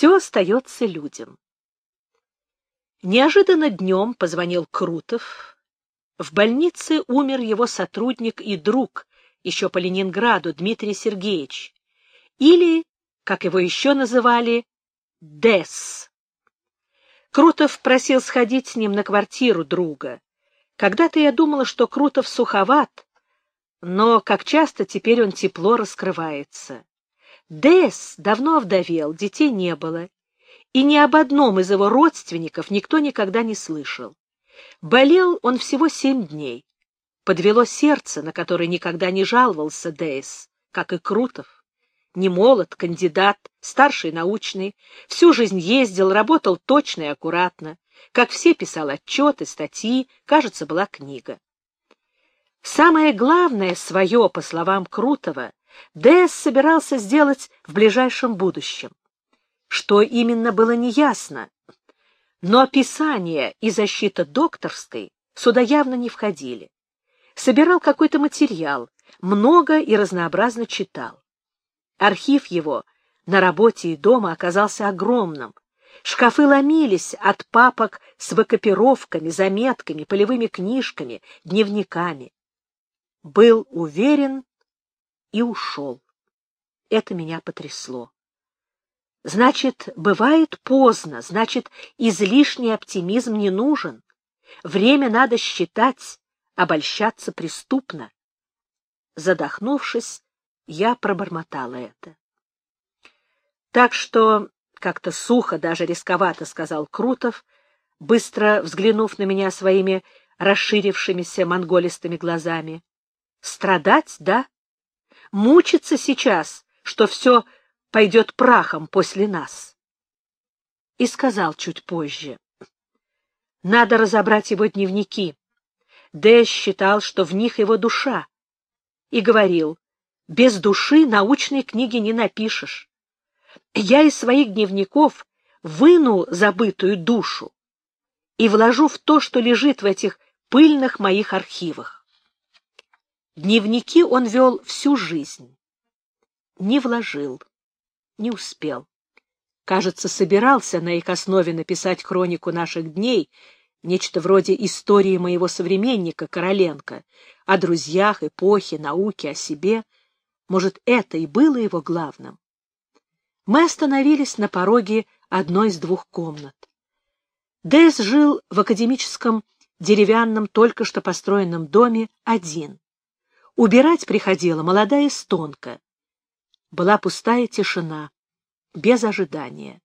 Все остается людям. Неожиданно днем позвонил Крутов. В больнице умер его сотрудник и друг, еще по Ленинграду, Дмитрий Сергеевич. Или, как его еще называли, Дес. Крутов просил сходить с ним на квартиру друга. Когда-то я думала, что Крутов суховат, но, как часто, теперь он тепло раскрывается. Дес давно овдовел, детей не было, и ни об одном из его родственников никто никогда не слышал. Болел он всего семь дней. Подвело сердце, на которое никогда не жаловался Дейс, как и Крутов не молод, кандидат, старший научный, всю жизнь ездил, работал точно и аккуратно, как все писал отчеты, статьи, кажется, была книга. Самое главное свое, по словам Крутого, Дэс собирался сделать в ближайшем будущем. Что именно было неясно, но описание и защита докторской сюда явно не входили. Собирал какой-то материал, много и разнообразно читал. Архив его на работе и дома оказался огромным. Шкафы ломились от папок с выкопировками, заметками, полевыми книжками, дневниками. Был уверен и ушел. Это меня потрясло. Значит, бывает поздно, значит, излишний оптимизм не нужен. Время надо считать, обольщаться преступно. Задохнувшись, я пробормотала это. Так что как-то сухо, даже рисковато, сказал Крутов, быстро взглянув на меня своими расширившимися монголистыми глазами. Страдать, да? Мучиться сейчас, что все пойдет прахом после нас. И сказал чуть позже. Надо разобрать его дневники. Дэш считал, что в них его душа, и говорил, без души научной книги не напишешь. Я из своих дневников выну забытую душу и вложу в то, что лежит в этих пыльных моих архивах. Дневники он вел всю жизнь. Не вложил, не успел. Кажется, собирался на их основе написать хронику наших дней, нечто вроде истории моего современника Короленко, о друзьях, эпохе, науке, о себе — может, это и было его главным? Мы остановились на пороге одной из двух комнат. Дэс жил в академическом деревянном, только что построенном доме один. Убирать приходила молодая эстонка. Была пустая тишина, без ожидания.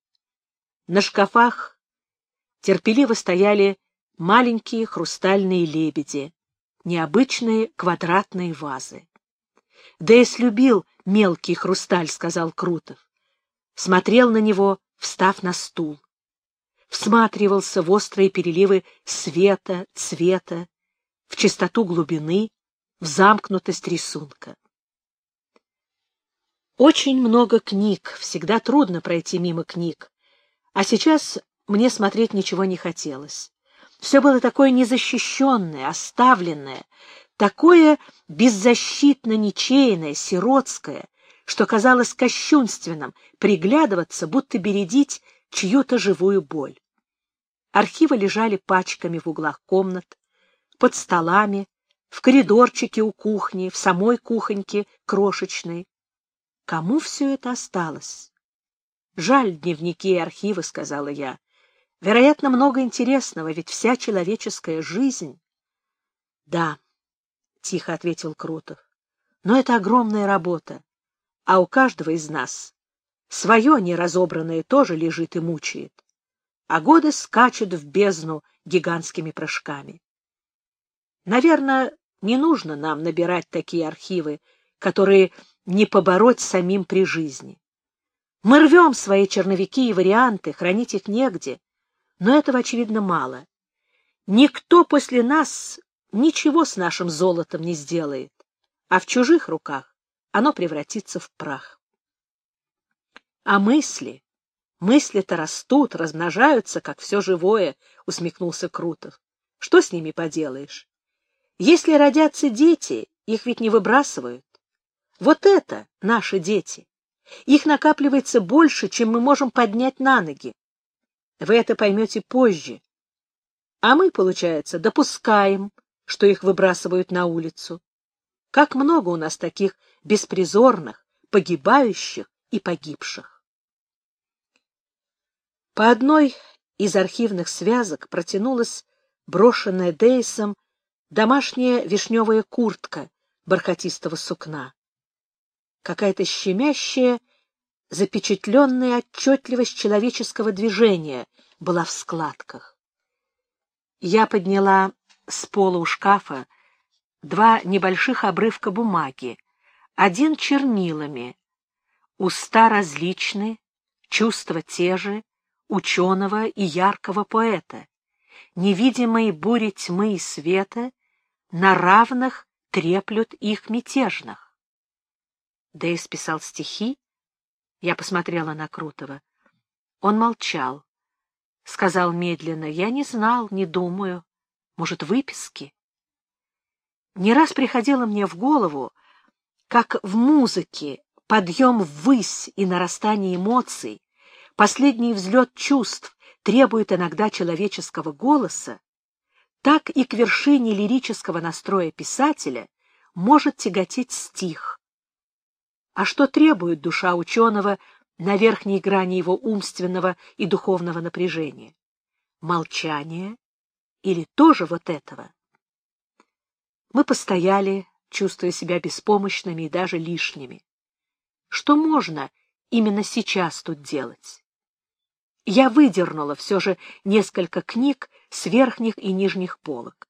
На шкафах терпеливо стояли маленькие хрустальные лебеди, необычные квадратные вазы. Дэйс любил мелкий хрусталь, — сказал Крутов. Смотрел на него, встав на стул. Всматривался в острые переливы света, цвета, в чистоту глубины, замкнутость рисунка. Очень много книг, всегда трудно пройти мимо книг. А сейчас мне смотреть ничего не хотелось. Все было такое незащищенное, оставленное, такое беззащитно ничейное, сиротское, что казалось кощунственным приглядываться, будто бередить чью-то живую боль. Архивы лежали пачками в углах комнат, под столами, в коридорчике у кухни, в самой кухоньке крошечной. Кому все это осталось? Жаль дневники и архивы, сказала я. Вероятно, много интересного, ведь вся человеческая жизнь... Да, тихо ответил Крутов. Но это огромная работа, а у каждого из нас свое неразобранное тоже лежит и мучает, а годы скачут в бездну гигантскими прыжками. Наверное, не нужно нам набирать такие архивы, которые не побороть самим при жизни. Мы рвем свои черновики и варианты, хранить их негде, но этого, очевидно, мало. Никто после нас ничего с нашим золотом не сделает, а в чужих руках оно превратится в прах. А мысли? Мысли-то растут, размножаются, как все живое, — усмехнулся Крутов. Что с ними поделаешь? Если родятся дети, их ведь не выбрасывают. Вот это наши дети. Их накапливается больше, чем мы можем поднять на ноги. Вы это поймете позже. А мы, получается, допускаем, что их выбрасывают на улицу. Как много у нас таких беспризорных, погибающих и погибших. По одной из архивных связок протянулась брошенная Дейсом домашняя вишневая куртка бархатистого сукна. Какая-то щемящая, запечатленная отчетливость человеческого движения была в складках. Я подняла с пола у шкафа два небольших обрывка бумаги, один чернилами, уста различны, чувства те же, ученого и яркого поэта, невидимые бури тьмы и света на равных треплют их мятежных. Дэйс писал стихи. Я посмотрела на Крутого. Он молчал. Сказал медленно, я не знал, не думаю. Может, выписки? Не раз приходило мне в голову, как в музыке подъем ввысь и нарастание эмоций, последний взлет чувств требует иногда человеческого голоса, так и к вершине лирического настроя писателя может тяготеть стих. А что требует душа ученого на верхней грани его умственного и духовного напряжения? Молчание или тоже вот этого? Мы постояли, чувствуя себя беспомощными и даже лишними. Что можно именно сейчас тут делать? Я выдернула все же несколько книг с верхних и нижних полок.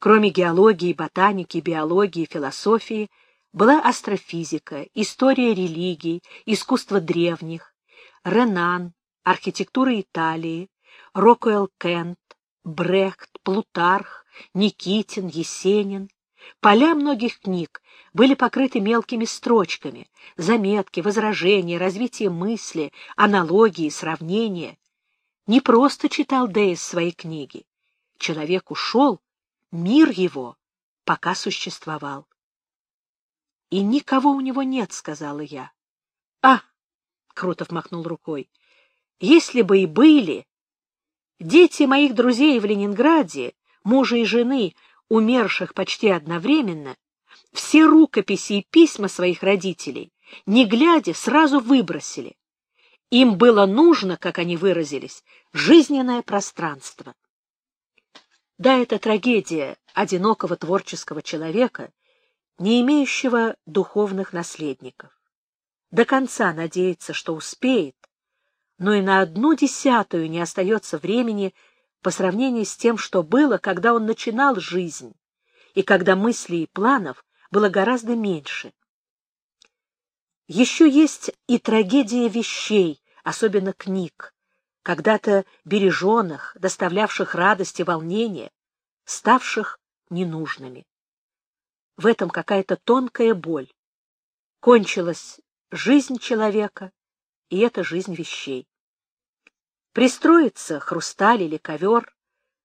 Кроме геологии, ботаники, биологии, философии, была астрофизика, история религий, искусство древних, Ренан, архитектура Италии, Рокуэлл Кент, Брехт, Плутарх, Никитин, Есенин. Поля многих книг были покрыты мелкими строчками, заметки, возражения, развитие мысли, аналогии, сравнения. Не просто читал Дейс свои книги. Человек ушел, мир его пока существовал. «И никого у него нет», — сказала я. «А!» — Крутов махнул рукой. «Если бы и были, дети моих друзей в Ленинграде, мужа и жены, умерших почти одновременно, все рукописи и письма своих родителей, не глядя, сразу выбросили. Им было нужно, как они выразились, жизненное пространство. Да, это трагедия одинокого творческого человека, не имеющего духовных наследников. До конца надеется, что успеет, но и на одну десятую не остается времени по сравнению с тем, что было, когда он начинал жизнь, и когда мыслей и планов было гораздо меньше. Еще есть и трагедия вещей, особенно книг, когда-то береженных, доставлявших радость и волнение, ставших ненужными. В этом какая-то тонкая боль. Кончилась жизнь человека, и это жизнь вещей. Пристроится хрусталь или ковер,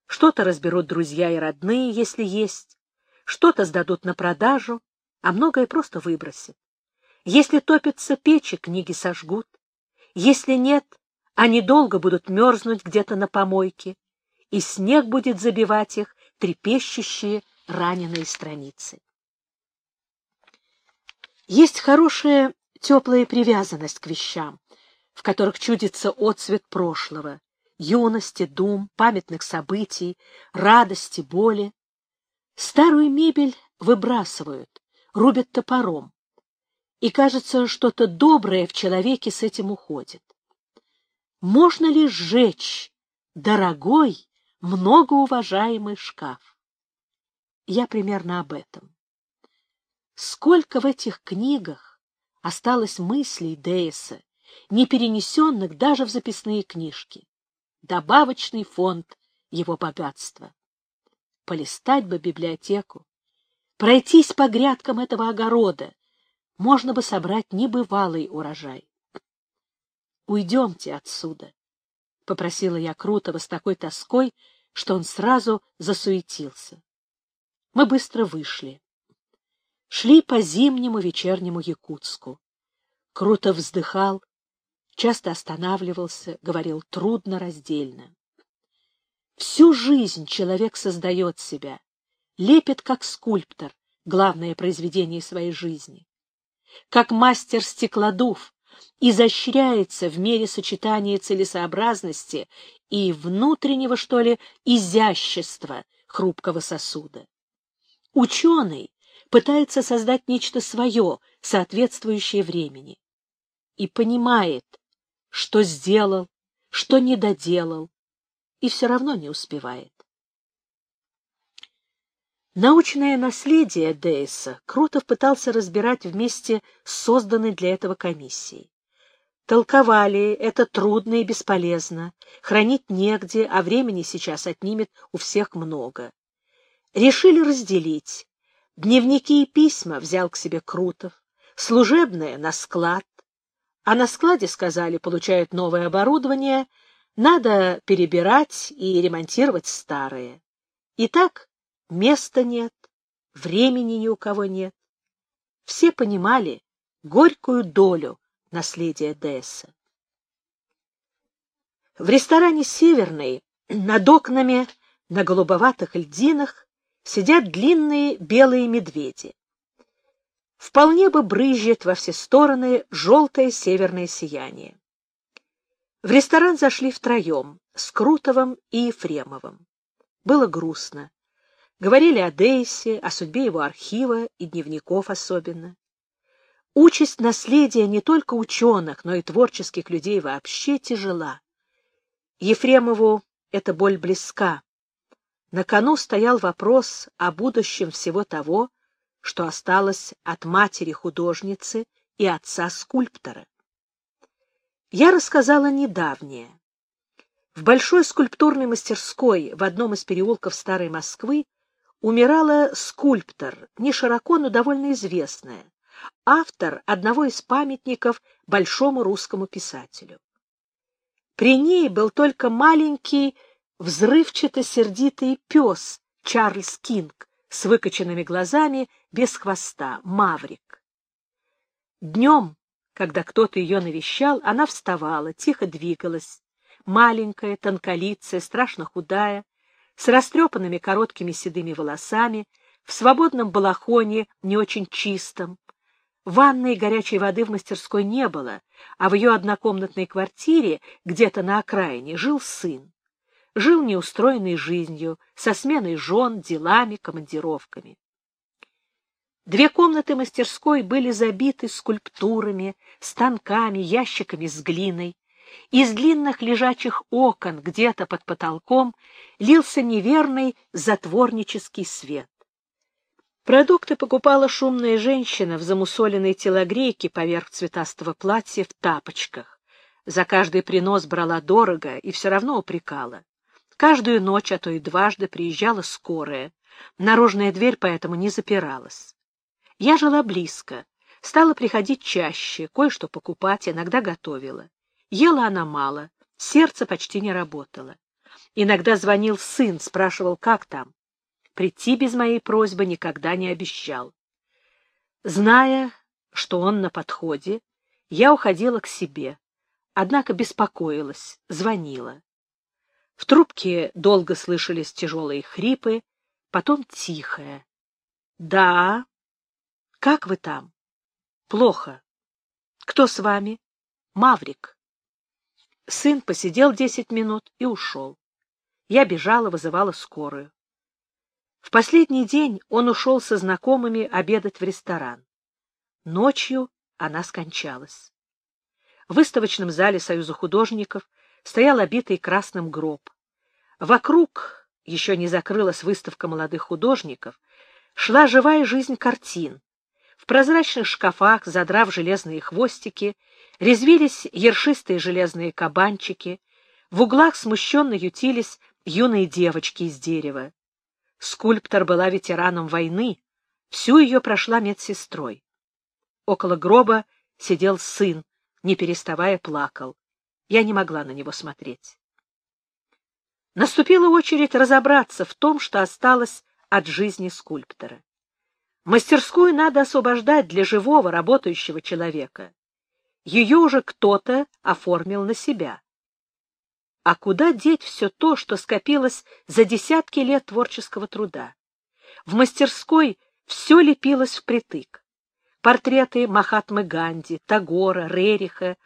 что-то разберут друзья и родные, если есть, что-то сдадут на продажу, а многое просто выбросят. Если топятся печи, книги сожгут. Если нет, они долго будут мерзнуть где-то на помойке, и снег будет забивать их трепещущие раненые страницы. Есть хорошая теплая привязанность к вещам, в которых чудится отцвет прошлого, юности, дум, памятных событий, радости, боли. Старую мебель выбрасывают, рубят топором, и, кажется, что-то доброе в человеке с этим уходит. Можно ли сжечь дорогой, многоуважаемый шкаф? Я примерно об этом. Сколько в этих книгах осталось мыслей Дейса, не перенесенных даже в записные книжки. Добавочный фонд его богатства. Полистать бы библиотеку, пройтись по грядкам этого огорода, можно бы собрать небывалый урожай. «Уйдемте отсюда», — попросила я Крутого с такой тоской, что он сразу засуетился. Мы быстро вышли. Шли по зимнему вечернему Якутску. Круто вздыхал, часто останавливался, говорил трудно, раздельно. Всю жизнь человек создает себя, лепит как скульптор главное произведение своей жизни. Как мастер стеклодув изощряется в мере сочетания целесообразности и внутреннего, что ли, изящества хрупкого сосуда. Ученый пытается создать нечто свое, соответствующее времени, и понимает, что сделал, что не доделал, и все равно не успевает. Научное наследие Дейса Крутов пытался разбирать вместе с созданной для этого комиссией. Толковали, это трудно и бесполезно, хранить негде, а времени сейчас отнимет у всех много. Решили разделить. Дневники и письма взял к себе Крутов, служебное — на склад. А на складе, сказали, получают новое оборудование, надо перебирать и ремонтировать старое. И так Места нет, времени ни у кого нет. Все понимали горькую долю наследия Десса. В ресторане «Северный» над окнами на голубоватых льдинах сидят длинные белые медведи. Вполне бы брызжет во все стороны желтое северное сияние. В ресторан зашли втроем, с Крутовым и Ефремовым. Было грустно. Говорили о Дейсе, о судьбе его архива и дневников особенно. Участь наследия не только ученых, но и творческих людей вообще тяжела. Ефремову эта боль близка. На кону стоял вопрос о будущем всего того, что осталось от матери художницы и отца скульптора. Я рассказала недавнее. В большой скульптурной мастерской в одном из переулков Старой Москвы умирала скульптор, не широко, но довольно известная, автор одного из памятников большому русскому писателю. При ней был только маленький взрывчато-сердитый пес Чарльз Кинг с выкоченными глазами, без хвоста, маврик. Днем, когда кто-то ее навещал, она вставала, тихо двигалась, маленькая, тонколицая, страшно худая, с растрепанными короткими седыми волосами, в свободном балахоне, не очень чистом. Ванны и горячей воды в мастерской не было, а в ее однокомнатной квартире, где-то на окраине, жил сын. Жил неустроенной жизнью, со сменой жен, делами, командировками. Две комнаты мастерской были забиты скульптурами, станками, ящиками с глиной. Из длинных лежачих окон где-то под потолком лился неверный затворнический свет. Продукты покупала шумная женщина в замусоленной телогрейке поверх цветастого платья в тапочках. За каждый принос брала дорого и все равно упрекала. Каждую ночь, а то и дважды, приезжала скорая. Наружная дверь поэтому не запиралась. Я жила близко, стала приходить чаще, кое-что покупать, иногда готовила. Ела она мало, сердце почти не работало. Иногда звонил сын, спрашивал, как там. Прийти без моей просьбы никогда не обещал. Зная, что он на подходе, я уходила к себе, однако беспокоилась, звонила. В трубке долго слышались тяжелые хрипы, потом тихое. — Да. — Как вы там? — Плохо. — Кто с вами? — Маврик. Сын посидел десять минут и ушел. Я бежала, вызывала скорую. В последний день он ушел со знакомыми обедать в ресторан. Ночью она скончалась. В выставочном зале Союза художников стоял обитый красным гроб. Вокруг, еще не закрылась выставка молодых художников, шла живая жизнь картин. В прозрачных шкафах, задрав железные хвостики, резвились ершистые железные кабанчики, в углах смущенно ютились юные девочки из дерева. Скульптор была ветераном войны, всю ее прошла медсестрой. Около гроба сидел сын, не переставая плакал. Я не могла на него смотреть. Наступила очередь разобраться в том, что осталось от жизни скульптора. Мастерскую надо освобождать для живого, работающего человека. ее уже кто-то оформил на себя. А куда деть все то, что скопилось за десятки лет творческого труда? В мастерской все лепилось впритык. Портреты Махатмы Ганди, Тагора, Рериха,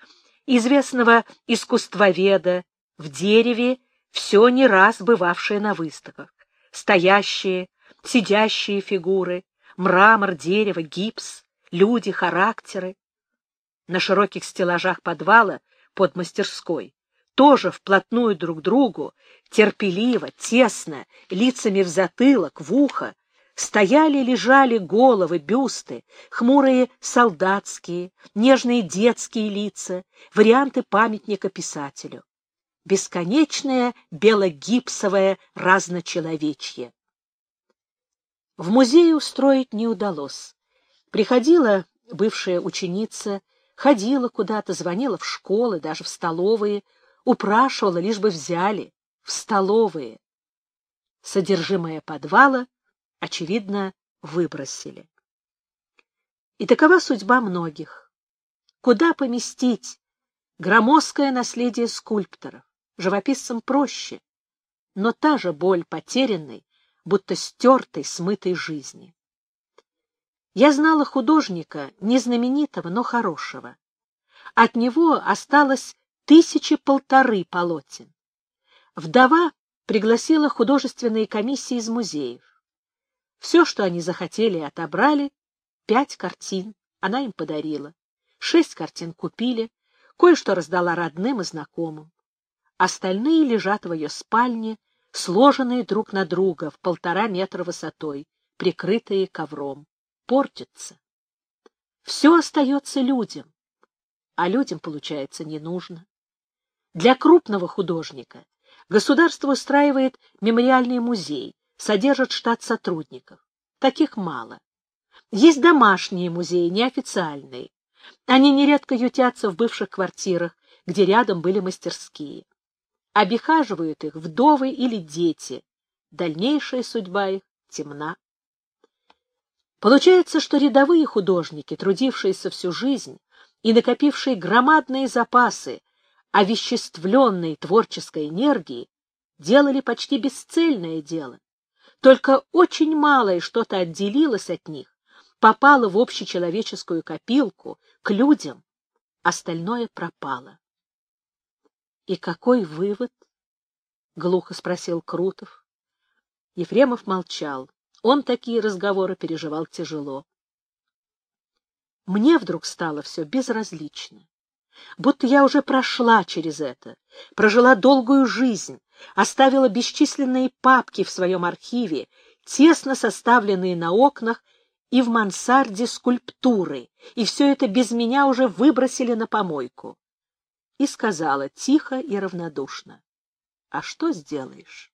известного искусствоведа, в дереве все не раз бывавшее на выставках, стоящие, сидящие фигуры, мрамор, дерево, гипс, люди, характеры. На широких стеллажах подвала под мастерской тоже вплотную друг к другу, терпеливо, тесно, лицами в затылок, в ухо, стояли-лежали головы, бюсты, хмурые солдатские, нежные детские лица, варианты памятника писателю. Бесконечное белогипсовое разночеловечье. В музее устроить не удалось. Приходила бывшая ученица, ходила куда-то, звонила в школы, даже в столовые, упрашивала, лишь бы взяли, в столовые. Содержимое подвала, очевидно, выбросили. И такова судьба многих. Куда поместить громоздкое наследие скульпторов? Живописцам проще, но та же боль потерянной, будто стертой, смытой жизни. Я знала художника, не знаменитого, но хорошего. От него осталось тысячи полторы полотен. Вдова пригласила художественные комиссии из музеев. Все, что они захотели, отобрали. Пять картин она им подарила. Шесть картин купили, кое-что раздала родным и знакомым. Остальные лежат в ее спальне, сложенные друг на друга в полтора метра высотой, прикрытые ковром портится. Все остается людям, а людям, получается, не нужно. Для крупного художника государство устраивает мемориальный музей, содержит штат сотрудников. Таких мало. Есть домашние музеи, неофициальные. Они нередко ютятся в бывших квартирах, где рядом были мастерские. Обихаживают их вдовы или дети. Дальнейшая судьба их темна. Получается, что рядовые художники, трудившиеся всю жизнь и накопившие громадные запасы овеществленной творческой энергии, делали почти бесцельное дело. Только очень малое что-то отделилось от них, попало в общечеловеческую копилку, к людям, остальное пропало. — И какой вывод? — глухо спросил Крутов. Ефремов молчал. Он такие разговоры переживал тяжело. Мне вдруг стало все безразлично. Будто я уже прошла через это, прожила долгую жизнь, оставила бесчисленные папки в своем архиве, тесно составленные на окнах и в мансарде скульптуры, и все это без меня уже выбросили на помойку. И сказала тихо и равнодушно, «А что сделаешь?»